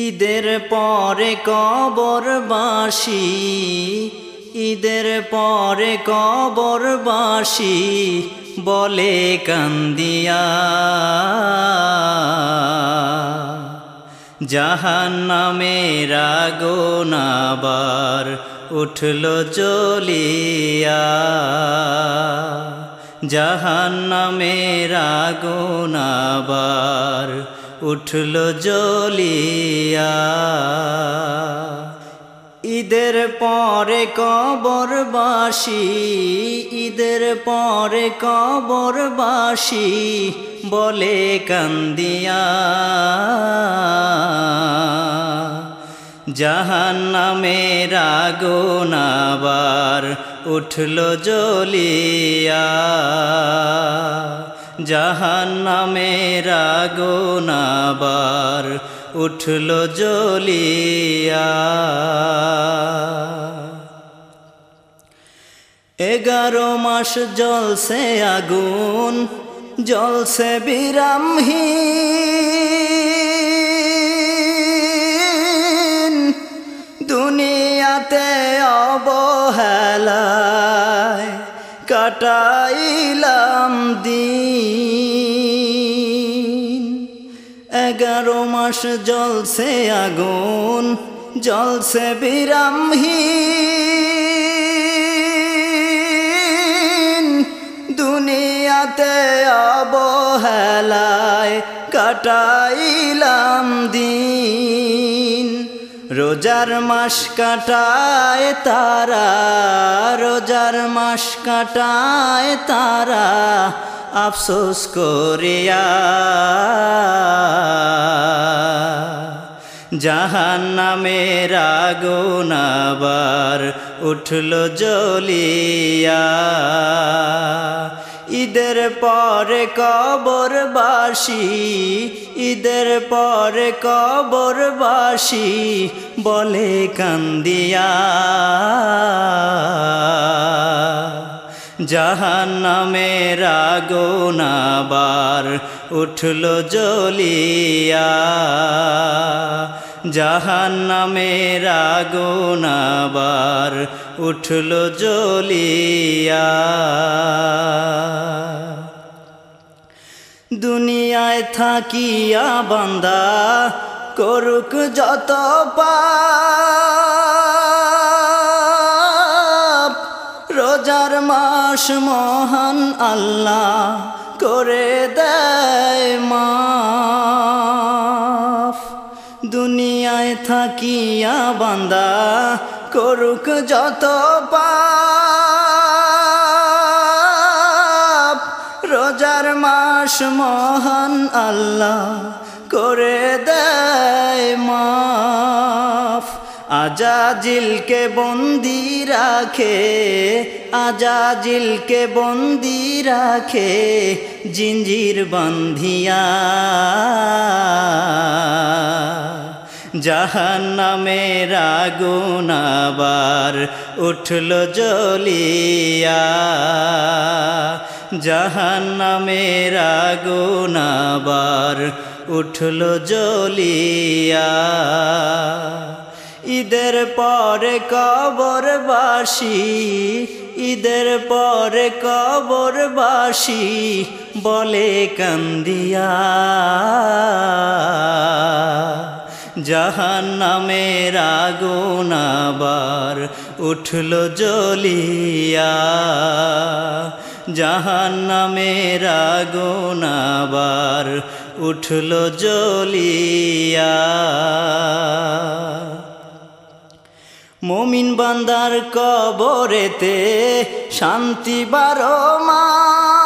ঈদের পরে কবরবাসী, ঈদের পরে কবর কবরবাসী বলে কান্দিয়া। জাহান নামের আগুনাবার উঠল জ্বলিয়া। জাহান নামের উঠল জ্বলিয়া ঈদের পরে কবরবাসী, ঈদের পরে কবরবাসী বলে কান্দিয়া। জাহান নামের আগুনাবার উঠল জ্বলিয়া জাহান নামের আগুনাবার উঠল জ্বলিয়া। এগারো মাস জলসে আগুন জলসে বিরামহীন। দুনিয়াতে দিন। এগারো মাস জলসে আগুন জলসে বিরামহীন। দুনিয়াতে অবহেলায় কাটাইলাম দিন। রোজার মাস কাটায় তারা, রোজার মাস কাটায় তারা, আফসোস করিয়া জাহান নামের আগুনাবার উঠল জ্বলিয়া। ঈদের পরে কবরবাসী ঈদের পরে কবরবাসী বলে কান্দিয়া। জাহান নামের আগুনাবার উঠল জ্বলিয়া। জাহান নামের আগুনাবার উঠল জ্বলিয়া। দুনিয়ায় থাকিয়া বান্দা করুক যত পাপ, রোজার মাস মহান আল্লাহ করে দেয় মাফ দুনিয়ায় থাকিয়া বান্দা করুক যত পাপ। রোজার মাস মহান আল্লাহ করে দেয় মাফ। আজাজিলকে বন্দি রাখে, আজাজিলকে বন্দি রাখে জিঞ্জির বন্ধিয়া। জাহান নামের আগুনাবার উঠল জ্বলিয়া। জাহান নামের আগুনাবার উঠল জ্বলিয়া। ঈদের পরে কবরবাসী, ঈদের পরে কবরবাসী বলে কান্দিয়া। জাহান নামের আগুনাবার উঠল জ্বলিয়া। জাহান নামের আগুনাবার উঠল জ্বলিয়া। মমিন বান্দার কবরেতে শান্তি বারো মাস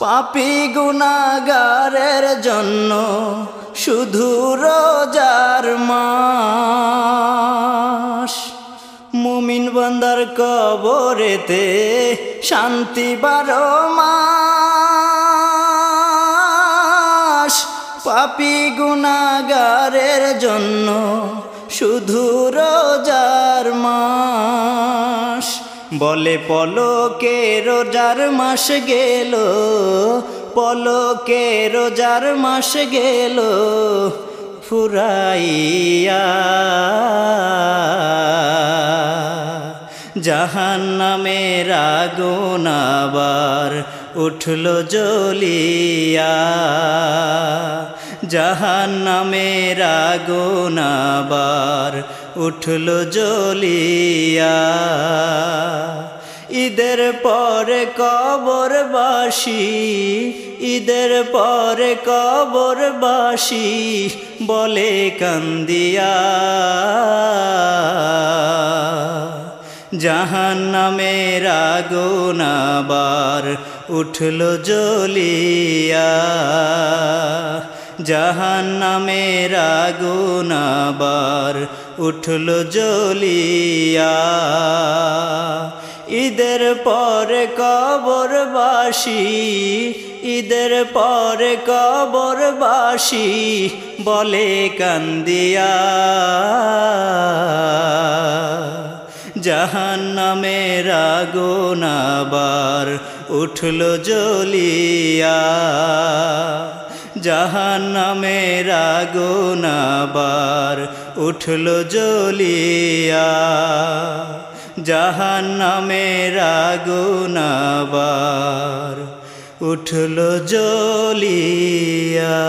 পাপি গুনাগারের জন্য শুধু রোজার মাস। মুমিন বান্দার কবরেতে শান্তি বারো মাস। পাপি গুনাগারের জন্য শুধু রোজার মাস। বলে পলকে রোজার মাস গেল পলকে রোজার মাস গেল, ফুরাইয়া। জাহান নামের আগুন উঠল জ্বলিয়া। জাহান নামের আগুন উঠল জ্বলিয়া ঈদের পরে কবরবাসী, ঈদের পরে কবরবাসী বলে কান্দিয়া। জাহান নামের আগুন আবার উঠল জ্বলিয়া জাহান নামের আগুন আবার উঠল জ্বলিয়া। ঈদের পরে কবরবাসী, ঈদের পরে কবরবাসী বলে কান্দিয়া। জাহান নামের আগুন আবার উঠল জ্বলিয়া। জাহান নামের আগুনাবার উঠল জলিয়া জাহান নামের আগুনাবার উঠল জ্বলিয়া।